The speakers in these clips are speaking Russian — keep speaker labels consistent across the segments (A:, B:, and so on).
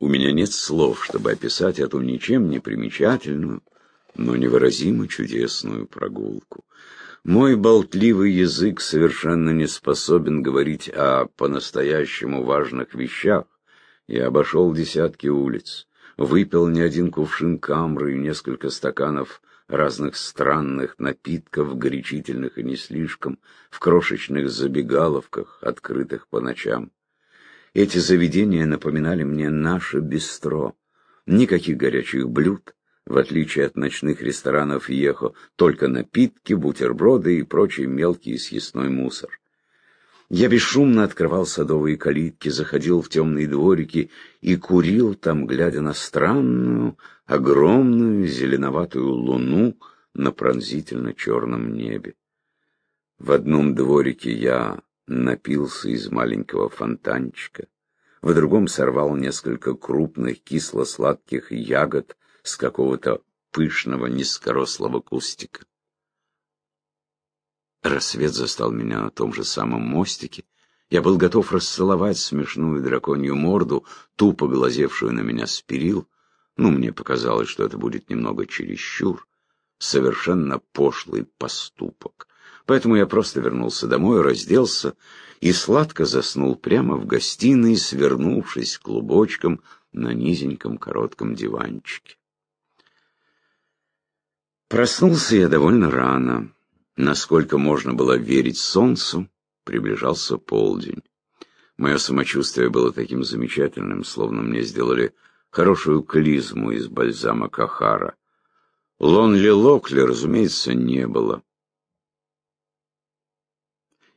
A: У меня нет слов, чтобы описать эту ничем не примечательную, но невыразимо чудесную прогулку. Мой болтливый язык совершенно не способен говорить о по-настоящему важных вещах. Я обошел десятки улиц, выпил не один кувшин камры и несколько стаканов разных странных напитков, горячительных и не слишком, в крошечных забегаловках, открытых по ночам. Эти заведения напоминали мне наше бистро. Никаких горячих блюд, в отличие от ночных ресторанов Ехо, только напитки, бутерброды и прочий мелкий съестной мусор. Я бесшумно открывал садовые калитки, заходил в темные дворики и курил там, глядя на странную, огромную зеленоватую луну на пронзительно черном небе. В одном дворике я напился из маленького фонтанчика, в другом сорвал несколько крупных кисло-сладких ягод с какого-то пышного низкорослого кустика. Рассвет застал меня на том же самом мостике. Я был готов расцеловать смешную драконью морду, тупо глазевшую на меня с перил. Ну, мне показалось, что это будет немного чересчур. Совершенно пошлый поступок. Поэтому я просто вернулся домой, разделся и сладко заснул прямо в гостиной, свернувшись клубочком на низеньком коротком диванчике. Проснулся я довольно рано. Насколько можно было верить солнцу, приближался полдень. Мое самочувствие было таким замечательным, словно мне сделали хорошую клизму из бальзама Кахара. Лонли Локли, разумеется, не было.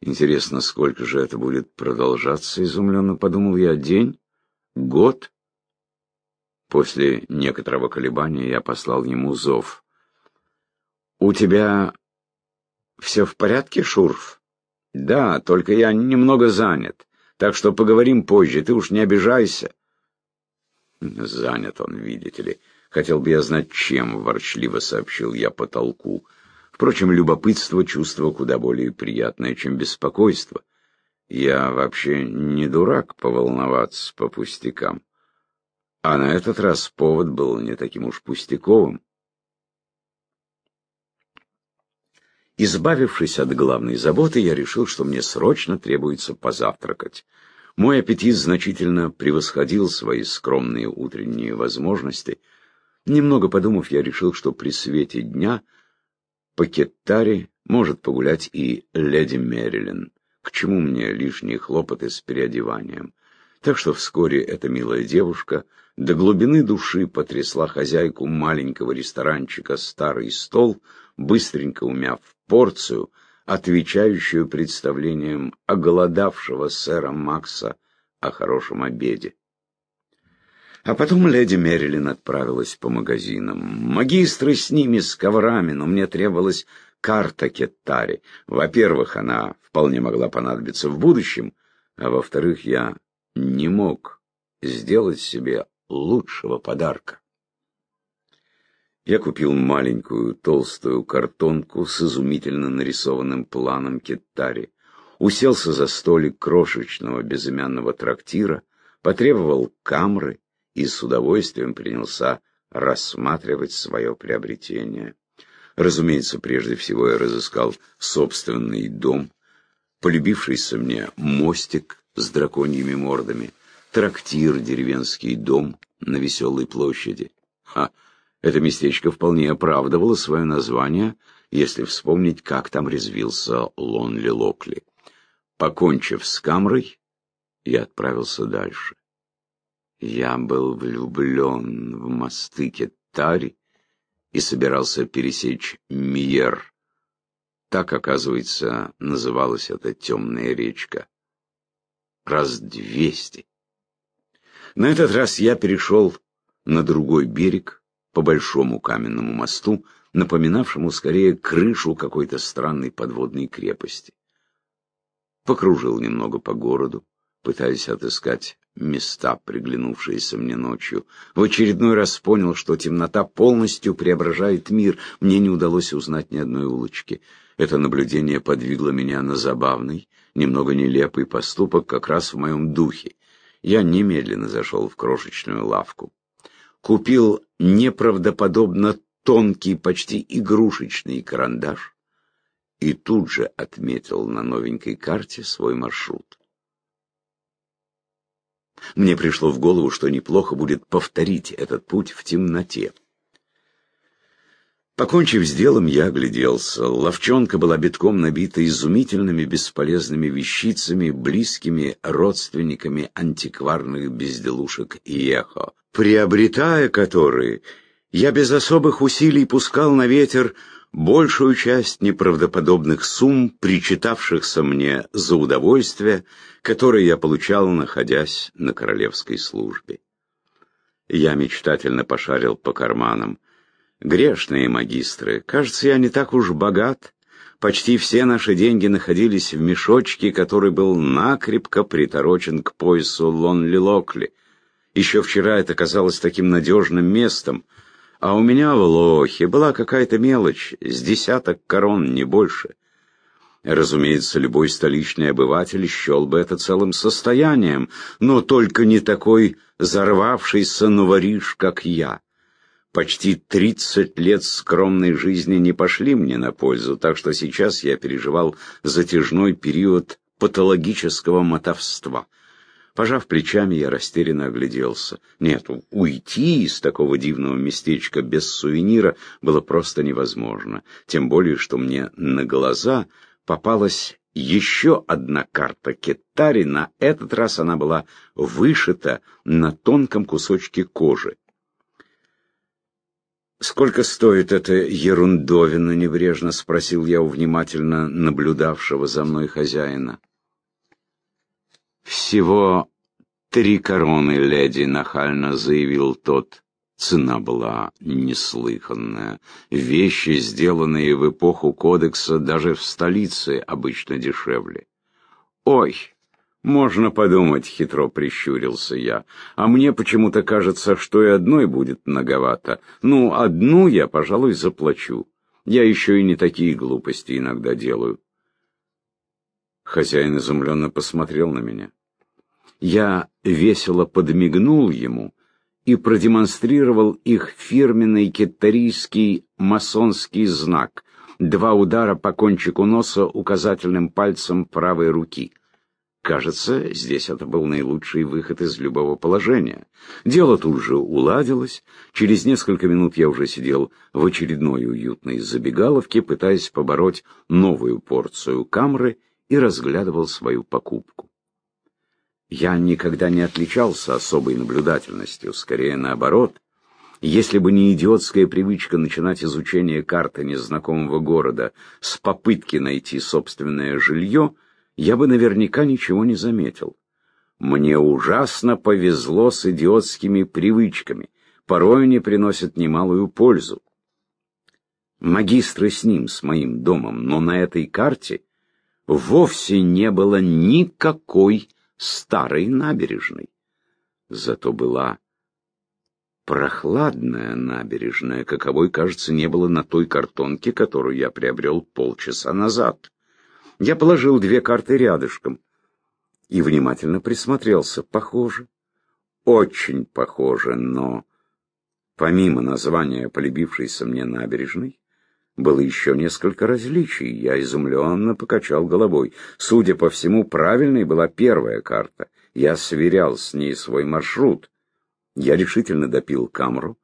A: Интересно, сколько же это будет продолжаться, изумленно подумал я. День? Год? После некоторого колебания я послал ему зов. «У тебя все в порядке, Шурф?» «Да, только я немного занят, так что поговорим позже, ты уж не обижайся». «Занят он, видите ли. Хотел бы я знать, чем», — ворчливо сообщил я потолку. Впрочем, любопытство — чувство куда более приятное, чем беспокойство. Я вообще не дурак поволноваться по пустякам. А на этот раз повод был не таким уж пустяковым. Избавившись от главной заботы, я решил, что мне срочно требуется позавтракать. Мой аппетит значительно превосходил свои скромные утренние возможности. Немного подумав, я решил, что при свете дня по Кеттаре может погулять и леди Мерилин. К чему мне лишние хлопоты с переодеванием? Так что вскоре эта милая девушка до глубины души потрясла хозяйку маленького ресторанчика старый стол, быстренько умяв порцию, отвечающую представлением оголодавшего сэра Макса о хорошем обеде. А потом леди Мерилин отправилась по магазинам. Магистры с ними, с коврами, но мне требовалась карта Кеттари. Во-первых, она вполне могла понадобиться в будущем, а во-вторых, я не мог сделать себе лучшего подарка. Я купил маленькую толстую картонку с изумительно нарисованным планом Кеттари, уселся за столик крошечного безымянного трактира, потребовал камры и с удовольствием принялся рассматривать свое приобретение. Разумеется, прежде всего я разыскал собственный дом, полюбившийся мне мостик с драконьими мордами, трактир, деревенский дом на веселой площади. Ха! Это местечко вполне оправдывало свое название, если вспомнить, как там резвился Лонли Локли. Покончив с камрой, я отправился дальше. Я был влюблен в мосты Кеттари и собирался пересечь Миер. Так, оказывается, называлась эта темная речка. Раз двести. На этот раз я перешел на другой берег, по большому каменному мосту, напоминавшему скорее крышу какой-то странной подводной крепости. Покружил немного по городу, пытаясь отыскать места, приглянувшиеся мне ночью. В очередной раз понял, что темнота полностью преображает мир. Мне не удалось узнать ни одной улочки. Это наблюдение подвигло меня на забавный, немного нелепый поступок как раз в моем духе. Я немедленно зашел в крошечную лавку. Купил неправдоподобно тонкий, почти игрушечный карандаш и тут же отметил на новенькой карте свой маршрут. Мне пришло в голову, что неплохо будет повторить этот путь в темноте. Покончив с делом, я огляделся. Ловчонка была битком набита изумительными бесполезными вещицами, близкими родственниками антикварных безделушек и эхо, приобретая которые, я без особых усилий пускал на ветер большую часть неправдоподобных сумм, причитавшихся мне за удовольствие, которое я получал, находясь на королевской службе. Я мечтательно пошарил по карманам. Грешные магистры, кажется, я не так уж богат. Почти все наши деньги находились в мешочке, который был накрепко приторочен к поясу Лонли-Локли. Еще вчера это казалось таким надежным местом, а у меня в лохе была какая-то мелочь, с десяток корон, не больше. Разумеется, любой столичный обыватель счел бы это целым состоянием, но только не такой зарвавшийся новориш, как я. Почти тридцать лет скромной жизни не пошли мне на пользу, так что сейчас я переживал затяжной период патологического мотовства. Пожав плечами, я растерянно огляделся. Нет, уйти из такого дивного местечка без сувенира было просто невозможно. Тем более, что мне на глаза попалась еще одна карта Китари. На этот раз она была вышита на тонком кусочке кожи. «Сколько стоит эта ерундовина?» — небрежно спросил я у внимательно наблюдавшего за мной хозяина. «Всего три короны, леди», — нахально заявил тот. Цена была неслыханная. Вещи, сделанные в эпоху кодекса, даже в столице обычно дешевле. «Ой!» «Можно подумать», — хитро прищурился я. «А мне почему-то кажется, что и одной будет многовато. Ну, одну я, пожалуй, заплачу. Я еще и не такие глупости иногда делаю». Хозяин изумленно посмотрел на меня. Я весело подмигнул ему и продемонстрировал их фирменный китарийский масонский знак. Два удара по кончику носа указательным пальцем правой руки — Кажется, здесь это был наилучший выход из любого положения. Дело тут же уладилось. Через несколько минут я уже сидел в очередной уютной забегаловке, пытаясь побороть новую порцию камры и разглядывал свою покупку. Я никогда не отличался особой наблюдательностью, скорее наоборот. Если бы не идиотская привычка начинать изучение карты незнакомого города с попытки найти собственное жилье, я бы наверняка ничего не заметил. Мне ужасно повезло с идиотскими привычками, порой они приносят немалую пользу. Магистры с ним, с моим домом, но на этой карте вовсе не было никакой старой набережной. Зато была прохладная набережная, каковой, кажется, не было на той картонке, которую я приобрел полчаса назад. Я положил две карты рядышком и внимательно присмотрелся. Похоже. Очень похоже, но помимо названия полюбившейся мне набережной, было еще несколько различий. Я изумленно покачал головой. Судя по всему, правильной была первая карта. Я сверял с ней свой маршрут. Я решительно допил камеру,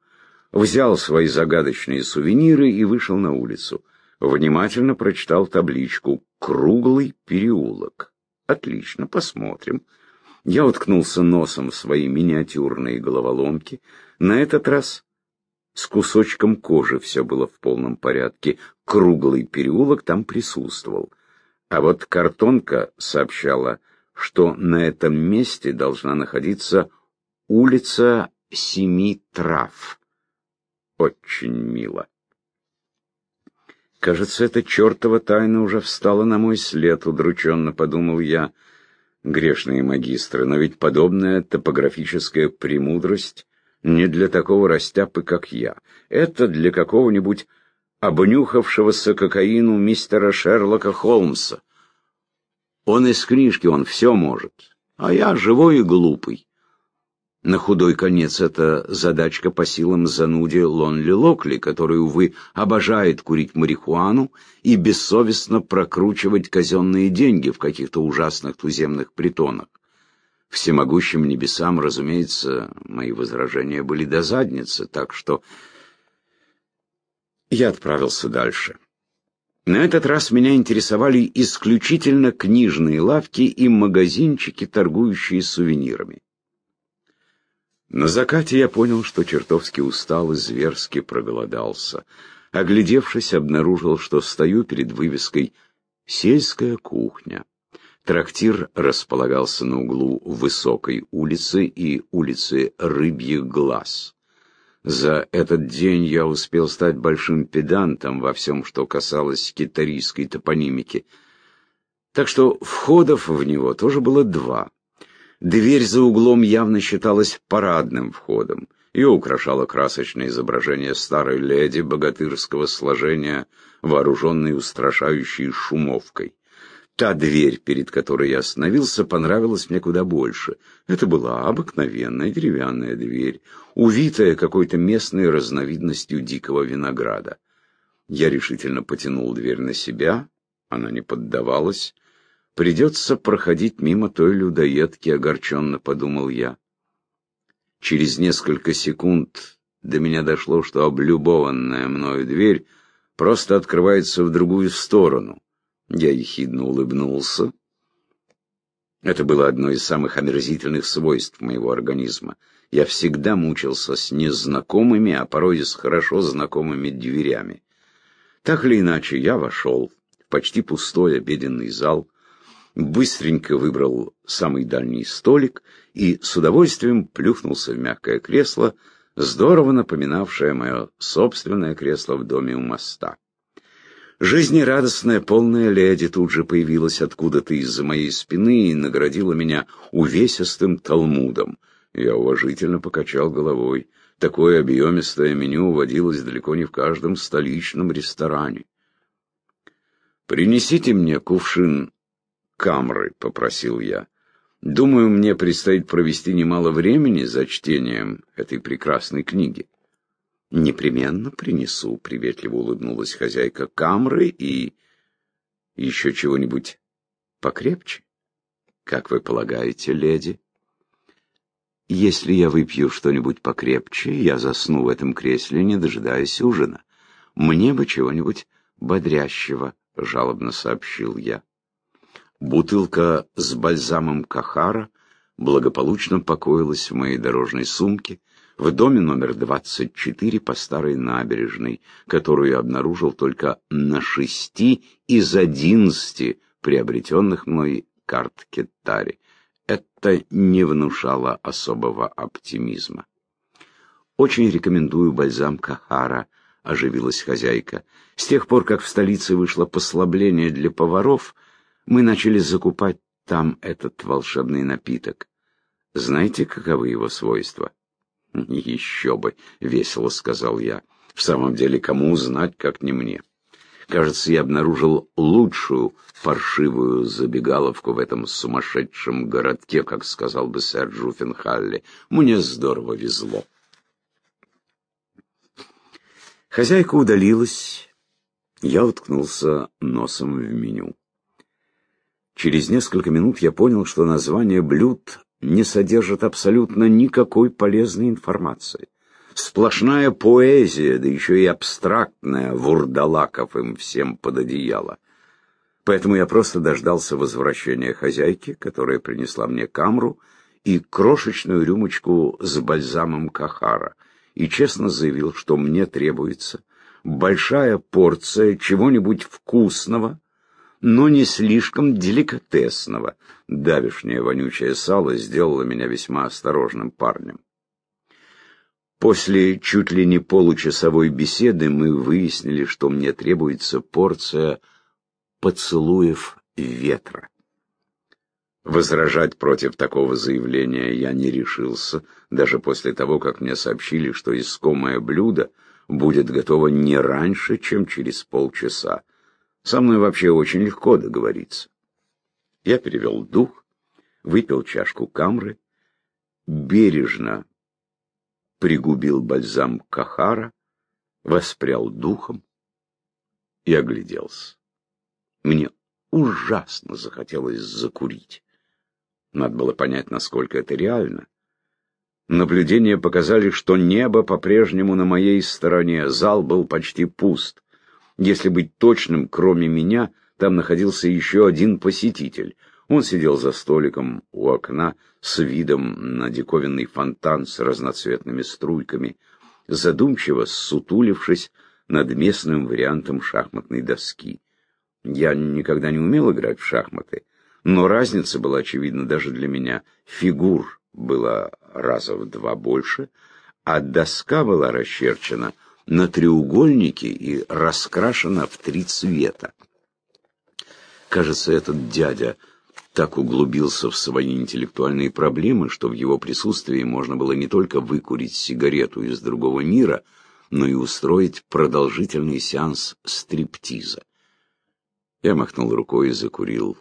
A: взял свои загадочные сувениры и вышел на улицу внимательно прочитал табличку «Круглый переулок». Отлично, посмотрим. Я уткнулся носом в свои миниатюрные головоломки. На этот раз с кусочком кожи все было в полном порядке. Круглый переулок там присутствовал. А вот картонка сообщала, что на этом месте должна находиться улица Семи Трав. Очень мило. Кажется, эта чертова тайна уже встала на мой след, удрученно подумал я. Грешные магистры, но ведь подобная топографическая премудрость не для такого растяпы, как я. Это для какого-нибудь обнюхавшегося кокаину мистера Шерлока Холмса. Он из книжки, он все может. А я живой и глупый. На худой конец это задачка по силам зануде Лонли Локли, который, увы, обожает курить марихуану и бессовестно прокручивать казенные деньги в каких-то ужасных туземных притонах. Всемогущим небесам, разумеется, мои возражения были до задницы, так что я отправился дальше. На этот раз меня интересовали исключительно книжные лавки и магазинчики, торгующие сувенирами. На закате я понял, что чертовски устал и зверски проголодался. Оглядевшись, обнаружил, что стою перед вывеской «Сельская кухня». Трактир располагался на углу Высокой улицы и улицы Рыбьих Глаз. За этот день я успел стать большим педантом во всем, что касалось китарийской топонимики. Так что входов в него тоже было два. Дверь за углом явно считалась парадным входом. Ее украшало красочное изображение старой леди богатырского сложения, вооруженной устрашающей шумовкой. Та дверь, перед которой я остановился, понравилась мне куда больше. Это была обыкновенная деревянная дверь, увитая какой-то местной разновидностью дикого винограда. Я решительно потянул дверь на себя, она не поддавалась. Придется проходить мимо той людоедки, огорченно подумал я. Через несколько секунд до меня дошло, что облюбованная мною дверь просто открывается в другую сторону. Я ехидно улыбнулся. Это было одно из самых омерзительных свойств моего организма. Я всегда мучился с незнакомыми, а порой и с хорошо знакомыми дверями. Так или иначе, я вошел в почти пустой обеденный зал, быстренько выбрал самый дальний столик и с удовольствием плюхнулся в мягкое кресло, здорово напоминавшее мое собственное кресло в доме у моста. Жизнерадостная, полная леди тут же появилась откуда-то из-за моей спины и наградила меня увесистым талмудом. Я уважительно покачал головой. Такое объемистое меню водилось далеко не в каждом столичном ресторане. «Принесите мне кувшин камры», — попросил я. «Думаю, мне предстоит провести немало времени за чтением этой прекрасной книги». «Непременно принесу», — приветливо улыбнулась хозяйка камры и... «Еще чего-нибудь покрепче? Как вы полагаете, леди?» «Если я выпью что-нибудь покрепче, я засну в этом кресле, не дожидаясь ужина. Мне бы чего-нибудь бодрящего», — жалобно сообщил я. Бутылка с бальзамом Кахара благополучно покоилась в моей дорожной сумке, в доме номер 24 по старой набережной, которую я обнаружил только на шести из одиннадцати приобретенных мной карт Кеттари. Это не внушало особого оптимизма. «Очень рекомендую бальзам Кахара», — оживилась хозяйка. «С тех пор, как в столице вышло послабление для поваров, мы начали закупать там этот волшебный напиток. Знаете, каковы его свойства?» «Еще бы!» — весело сказал я. «В самом деле, кому узнать, как не мне?» Кажется, я обнаружил лучшую паршивую забегаловку в этом сумасшедшем городке, как сказал бы сэр Джуффенхалли. Мне здорово везло. Хозяйка удалилась. Я уткнулся носом в меню. Через несколько минут я понял, что название блюд не содержит абсолютно никакой полезной информации. Сплошная поэзия, да еще и абстрактная, вурдалаков им всем под одеяло. Поэтому я просто дождался возвращения хозяйки, которая принесла мне камру и крошечную рюмочку с бальзамом Кахара, и честно заявил, что мне требуется большая порция чего-нибудь вкусного, но не слишком деликатесного. Давишнее вонючее сало сделало меня весьма осторожным парнем. После чуть ли не получасовой беседы мы выяснили, что мне требуется порция поцелуев ветра. Возражать против такого заявления я не решился, даже после того, как мне сообщили, что искомое блюдо будет готово не раньше, чем через полчаса. Со мной вообще очень легко договориться. Я перевел дух, выпил чашку камры, бережно пригубил бальзам Кахара, воспрял духом и огляделся. Мне ужасно захотелось закурить. Надо было понять, насколько это реально. Наблюдения показали, что небо по-прежнему на моей стороне, зал был почти пуст. Если быть точным, кроме меня, там находился еще один посетитель. Он сидел за столиком у окна с видом на диковинный фонтан с разноцветными струйками, задумчиво ссутулившись над местным вариантом шахматной доски. Я никогда не умел играть в шахматы, но разница была очевидна даже для меня. Фигур было раза в два больше, а доска была расчерчена на треугольнике и раскрашена в три цвета. Кажется, этот дядя так углубился в свои интеллектуальные проблемы, что в его присутствии можно было не только выкурить сигарету из другого мира, но и устроить продолжительный сеанс стриптиза. Я махнул рукой и закурил.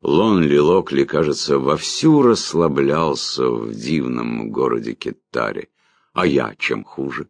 A: Лонли Локли, кажется, вовсю расслаблялся в дивном городе Китаре. А я чем хуже?